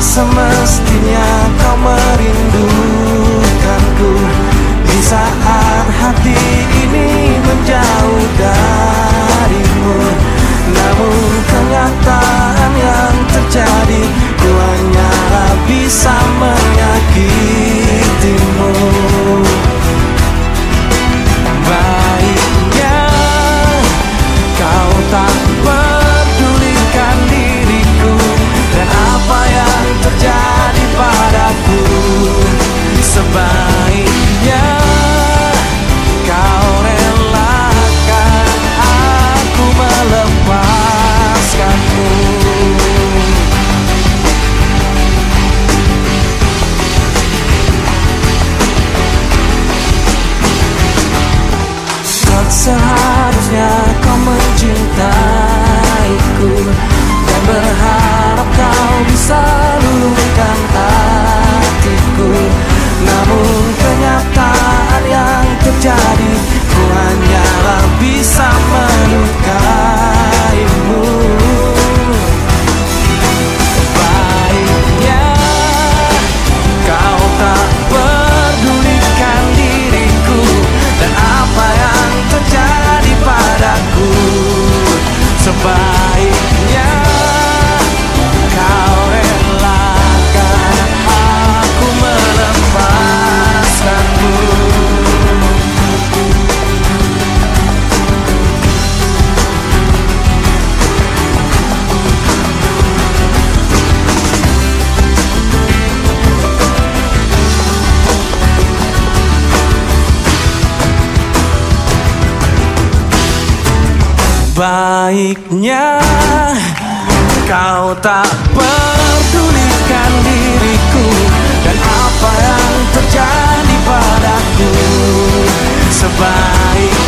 summer. Yeah. Sebaiknya kau tak pedulikan diriku dan apa yang terjadi padaku. Sebaiknya